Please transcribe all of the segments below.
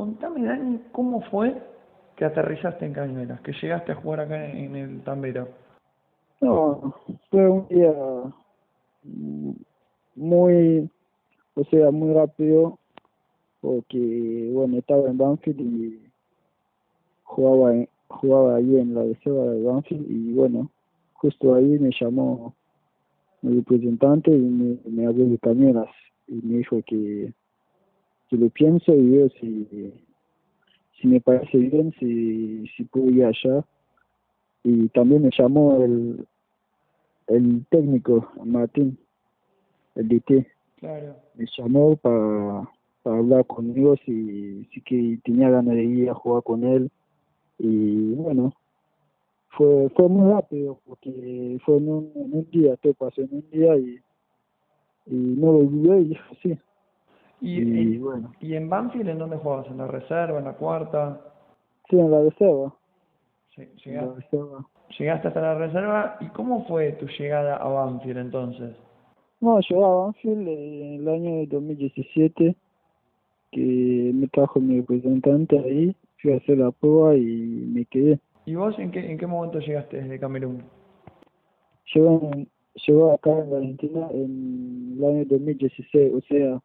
Contame, Dani, ¿cómo fue que aterrizaste en Cañuelas, que llegaste a jugar acá en, el Tambero? No, fue un día muy, o sea, muy rápido, porque, bueno, estaba en Banfield y jugaba, jugaba ahí en la reserva de Banfield y, bueno, justo ahí me llamó el representante y me, me habló de Cañuelas y me dijo que, que lo pienso y veo si, si me parece bien, si, si puedo ir allá. Y también me llamó el, el técnico, Martín, el DT. Claro. Me llamó para, para hablar conmigo si, si que tenía ganas de ir a jugar con él. Y bueno, fue fue muy rápido porque fue en un, en un día, todo pasó en un día y, y no lo olvidé y sí. Y, bueno. ¿Y en Banfield en dónde jugabas? ¿En la reserva, en la cuarta? Sí, en la reserva. Sí, llegaste, llegaste hasta la reserva. ¿Y cómo fue tu llegada a Banfield entonces? No, llegué a Banfield en el año 2017, que me trajo mi representante ahí, fui a hacer la prueba y me quedé. ¿Y vos en qué, en qué momento llegaste desde Camerún? Llegó, acá en Argentina en el año 2016, o sea,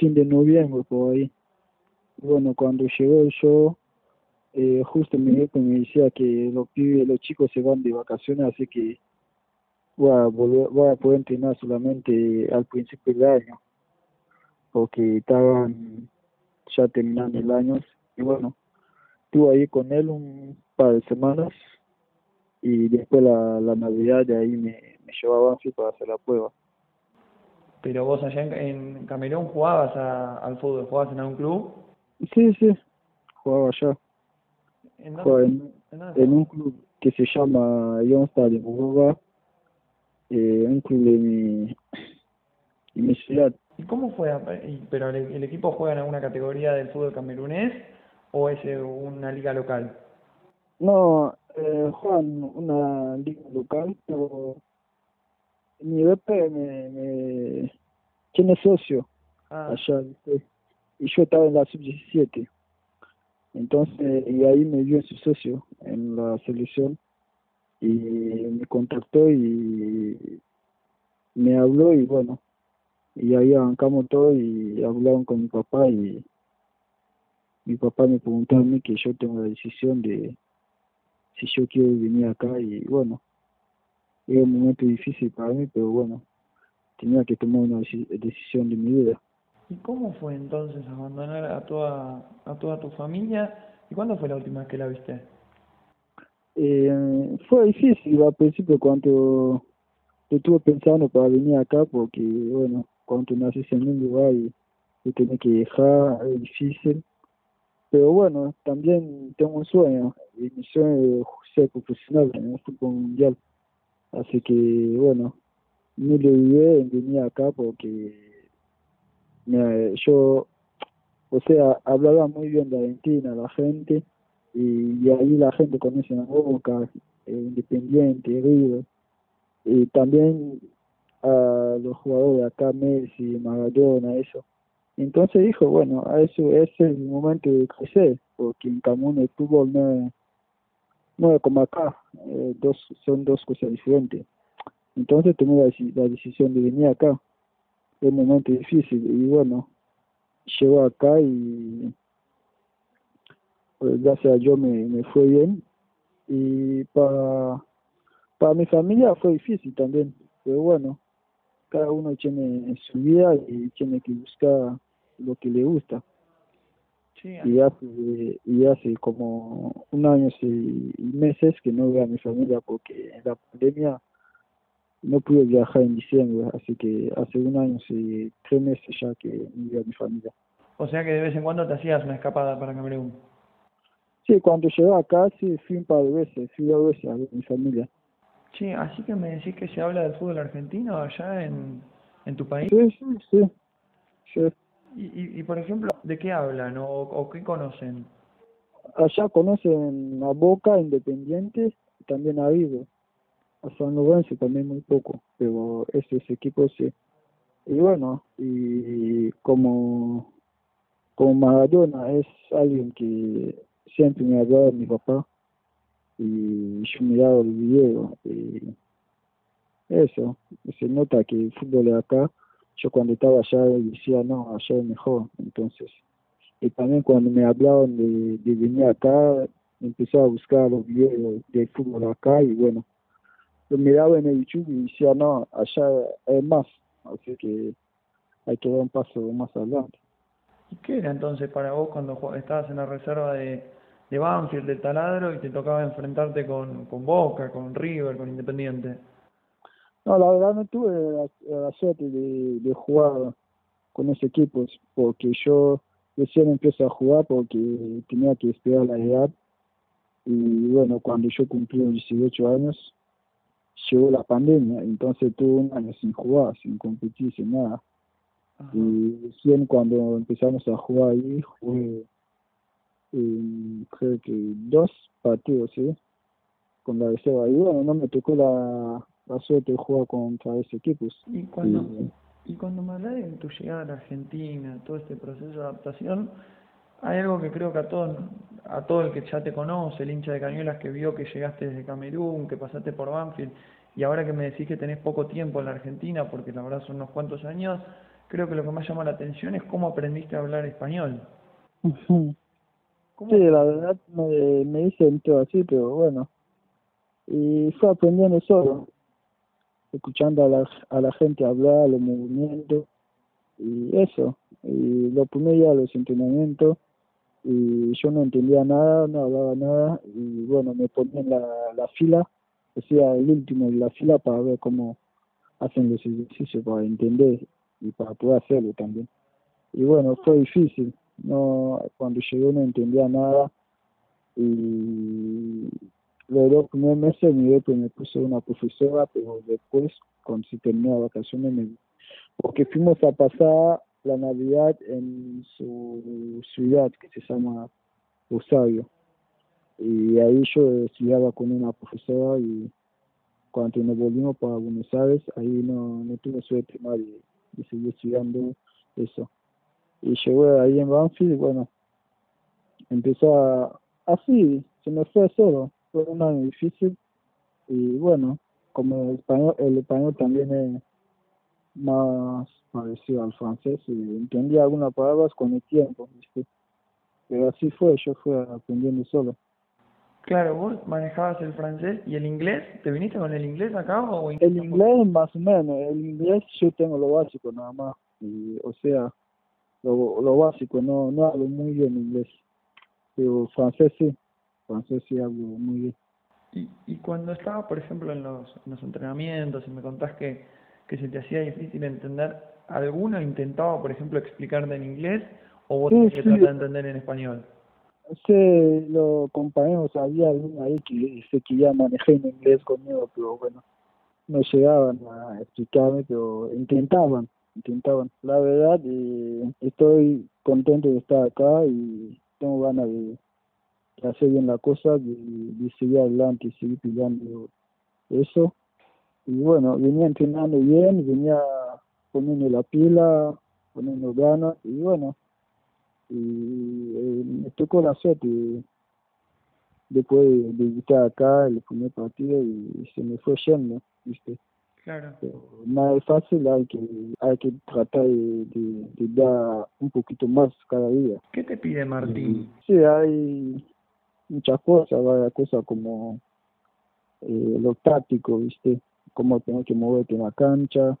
fin de noviembre por ahí. Bueno, cuando llegó yo, eh, justo mi jefe me decía que los pibes, los chicos se van de vacaciones, así que voy a, volver, voy a poder entrenar solamente al principio del año, porque estaban ya terminando el año. Y bueno, estuve ahí con él un par de semanas y después la, Navidad de ahí me, me llevaba para hacer la prueba. Pero vos allá en, Camerún jugabas al fútbol, jugabas en algún club? Sí, sí, jugaba allá. ¿En, en, un club que se llama Youngstar de Bogotá, eh, un club de mi, de mi ciudad. ¿Y cómo fue? ¿Pero el, equipo juega en alguna categoría del fútbol camerunés o es eh, una liga local? No, eh, juegan una liga local, pero mi BP me, me tiene socio ah. allá, y yo estaba en la sub-17. Entonces, y ahí me dio su socio en la selección y me contactó y me habló y bueno, y ahí arrancamos todo y hablaron con mi papá y mi papá me preguntó a mí que yo tengo la decisión de si yo quiero venir acá y bueno, era un momento difícil para mí, pero bueno, tenía que tomar una decisión de mi vida. ¿Y cómo fue entonces abandonar a toda, a toda tu familia? ¿Y cuándo fue la última vez que la viste? Eh, fue difícil al principio cuando estuve pensando para venir acá porque, bueno, cuando naces en un lugar y te tienes que dejar, es difícil. Pero bueno, también tengo un sueño, y mi sueño es ser profesional en el fútbol mundial. Así que bueno, me lo olvidé en venir acá porque yo, o sea, hablaba muy bien de Argentina, la gente, y, ahí la gente conoce a Boca, eh, Independiente, River, y también a los jugadores acá, Messi, Maradona, eso. Entonces dijo, bueno, eso es el momento de crecer, porque en Camerún el fútbol no no como acá, eh, dos, son dos cosas diferentes. Entonces tomé la, decisión de venir acá. Fue un momento difícil y bueno, llegó acá y pues, gracias a Dios me, me fue bien. Y para, para mi familia fue difícil también, pero bueno, cada uno tiene su vida y tiene que buscar lo que le gusta y hace y hace como un año y meses que no veo a mi familia porque en la pandemia no pude viajar en diciembre así que hace un año y tres meses ya que no veo a mi familia. O sea que de vez en cuando te hacías una escapada para Camerún. Sí cuando llegué acá sí fui un par de veces fui dos veces a ver a mi familia. Sí así que me decís que se habla del fútbol argentino allá en en tu país. Sí sí sí, sí. Y, y, por ejemplo, ¿de qué hablan o, qué conocen? Allá conocen a Boca, Independiente, también a River. A San Lorenzo también muy poco, pero esos equipos sí. Y bueno, y como como Maradona es alguien que siempre me ha hablado mi papá y yo miraba el video y eso, se nota que el fútbol de acá, yo cuando estaba allá decía no, allá es mejor, entonces, y también cuando me hablaban de, de venir acá, empecé a buscar los videos de fútbol acá y bueno, lo miraba en el YouTube y decía no, allá es más, así que hay que dar un paso más adelante. ¿Y qué era entonces para vos cuando estabas en la reserva de, de Banfield, del Taladro, y te tocaba enfrentarte con, con Boca, con River, con Independiente? No, la verdad no tuve la, suerte de, de, jugar con ese equipo, porque yo recién empecé a jugar porque tenía que esperar la edad. Y bueno, cuando yo cumplí los 18 años, llegó la pandemia, entonces tuve un año sin jugar, sin competir, sin nada. Y recién cuando empezamos a jugar ahí, jugué creo que dos partidos, ¿sí? Con la reserva. Y bueno, no me tocó la, de jugar contra ese equipo. ¿Y cuando, y, cuando me hablas de tu llegada a la Argentina, todo este proceso de adaptación, hay algo que creo que a todo, a todo el que ya te conoce, el hincha de Cañuelas que vio que llegaste desde Camerún, que pasaste por Banfield, y ahora que me decís que tenés poco tiempo en la Argentina, porque la verdad son unos cuantos años, creo que lo que más llama la atención es cómo aprendiste a hablar español. Sí, la verdad me, me hice todo así, pero bueno. Y fue aprendiendo solo, escuchando a la, a la gente hablar, los movimientos, y eso. Y lo primero ya los entrenamientos, y yo no entendía nada, no hablaba nada, y bueno, me ponía en la, la fila, decía el último en la fila para ver cómo hacen los ejercicios, para entender y para poder hacerlo también. Y bueno, fue difícil, no cuando llegó no entendía nada y los dos primeros meses mi pues me puso una profesora, pero después, cuando se terminó la vacaciones, me, porque fuimos a pasar la Navidad en su ciudad que se llama Rosario. Y ahí yo estudiaba con una profesora y cuando nos volvimos para Buenos Aires, ahí no, no tuve suerte más de, de seguir estudiando eso y llegó ahí en Banfield y bueno, empezó a, así, se me fue solo, fue un año difícil y bueno, como el español, el español también es más parecido al francés y entendía algunas palabras con el tiempo, pero así fue, yo fui aprendiendo solo. Claro, vos manejabas el francés y el inglés, ¿te viniste con el inglés acá o El inglés más o menos, el inglés yo tengo lo básico nada más, y o sea, lo, lo básico, no, no hablo muy bien inglés, pero francés sí, francés sí hablo muy bien. Y, y cuando estaba, por ejemplo, en los, en los entrenamientos y me contás que, que se te hacía difícil entender, ¿alguno intentaba, por ejemplo, explicarte en inglés o vos sí, que tratar de entender en español? Sí, los compañeros, había alguno ahí que se que ya manejé en inglés conmigo, pero bueno, no llegaban a explicarme, pero intentaban intentaban. La verdad, eh, estoy contento de estar acá y tengo ganas de, hacer bien la cosa, de, seguir adelante y seguir pillando eso. Y bueno, venía entrenando bien, venía poniendo la pila, poniendo ganas y bueno, y eh, me tocó la suerte después de, de estar acá el primer partido y se me fue yendo, ¿viste? Claro. Nada es fácil, hay que, hay que tratar de, de, dar un poquito más cada día. ¿Qué te pide Martín? Sí, hay muchas cosas, varias cosas como eh, lo táctico, ¿viste? Cómo tener que moverte en la cancha,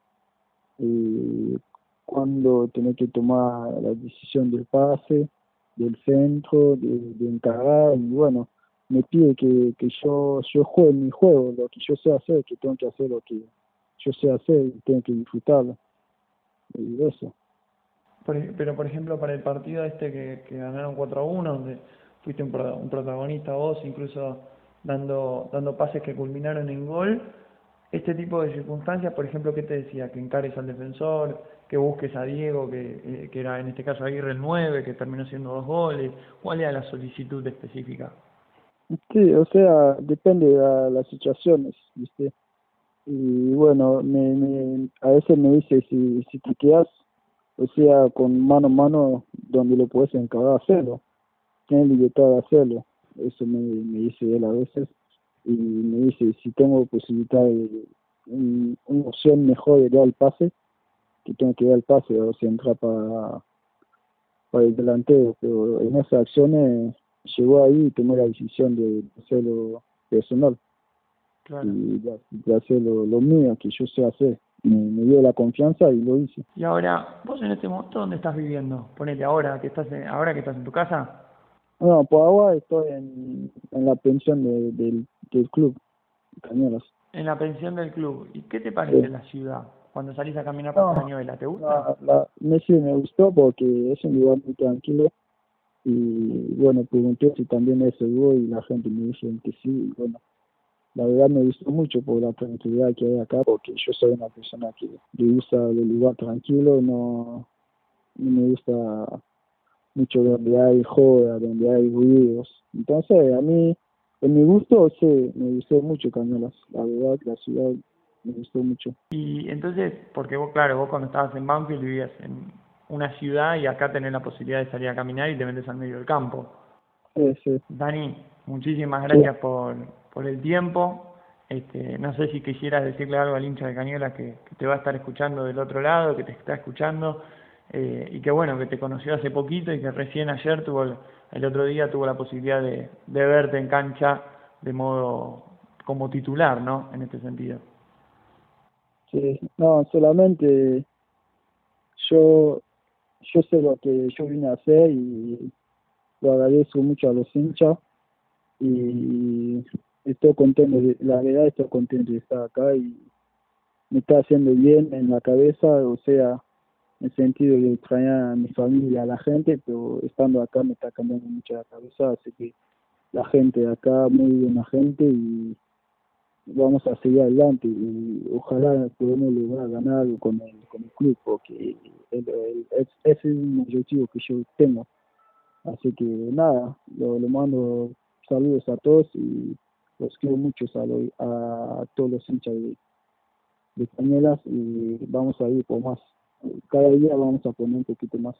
eh, cuando tener que tomar la decisión del pase, del centro, de, de y bueno, me pide que, que yo, yo juegue mi juego, lo que yo sé hacer, que tengo que hacer lo que yo sé hacer y tengo que disfrutarlo. Y eso. pero, por ejemplo, para el partido este que, que ganaron 4 a 1, donde fuiste un, protagonista vos, incluso dando, dando pases que culminaron en gol, este tipo de circunstancias, por ejemplo, ¿qué te decía? Que encares al defensor, que busques a Diego, que, eh, que era en este caso Aguirre el 9, que terminó siendo dos goles. ¿Cuál era la solicitud específica? Sí, o sea, depende de las situaciones, ¿viste? y bueno, me, me, a veces me dice si, si te quedas o sea, con mano a mano, donde lo puedes encargar hacerlo. Tienes libertad de hacerlo. Eso me, me dice él a veces. Y me dice, si tengo posibilidad de una opción mejor de dar el pase, que tengo que dar el pase o si entra para, para el delantero. Pero en esas acciones llegó ahí y tomó la decisión de hacerlo personal. Y de, hacer lo, mío, que yo sé hacer. Me, dio la confianza y lo hice. Y ahora, vos en este momento, ¿dónde estás viviendo? Ponete ahora que estás en, ahora que estás en tu casa. No, por ahora estoy en, en la pensión de, del, del club, Cañuelas. En la pensión del club. ¿Y qué te parece la ciudad? Cuando salís a caminar por Cañuelas, ¿te gusta? La, me, sí, me gustó porque es un lugar muy tranquilo y bueno, pregunté si también es seguro y la gente me dice que sí, bueno, la verdad me gustó mucho por la tranquilidad que hay acá, porque yo soy una persona que le gusta el lugar tranquilo, no, no me gusta mucho donde hay joda, donde hay ruidos. Entonces, a mí, en mi gusto, sí, me gustó mucho Cañuelas. La verdad, la ciudad me gustó mucho. Y entonces, porque vos, claro, vos cuando estabas en Banfield vivías en una ciudad y acá tenés la posibilidad de salir a caminar y te metes al medio del campo. Sí, sí. Dani, muchísimas gracias por, por el tiempo. Este, no sé si quisieras decirle algo al hincha de Cañuelas que, te va a estar escuchando del otro lado, que te está escuchando eh, y que bueno, que te conoció hace poquito y que recién ayer tuvo el, otro día tuvo la posibilidad de, verte en cancha de modo como titular, ¿no? En este sentido. Sí, no, solamente yo yo sé lo que yo vine a hacer y lo agradezco mucho a los hinchas y estoy contento, la verdad estoy contento de estar acá y me está haciendo bien en la cabeza, o sea, el sentido de extrañar a mi familia, a la gente, pero estando acá me está cambiando mucho la cabeza, así que la gente acá, muy buena gente y vamos a seguir adelante y ojalá podamos lograr ganar con el, con el club porque ese es un objetivo que yo tengo. Así que nada, lo, lo mando saludos a todos y los quiero mucho a, a todos los hinchas de, de y vamos a ir por más. Cada día vamos a poner un poquito más.